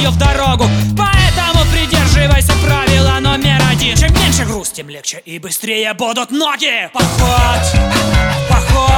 ее в дорогу. Поэтому придерживайся правила номер один. Чем меньше груз, тем легче и быстрее будут ноги. Поход, поход.